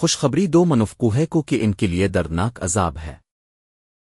خوشخبری دو منفقوہے کو کہ ان کے لیے دردناک عذاب ہے۔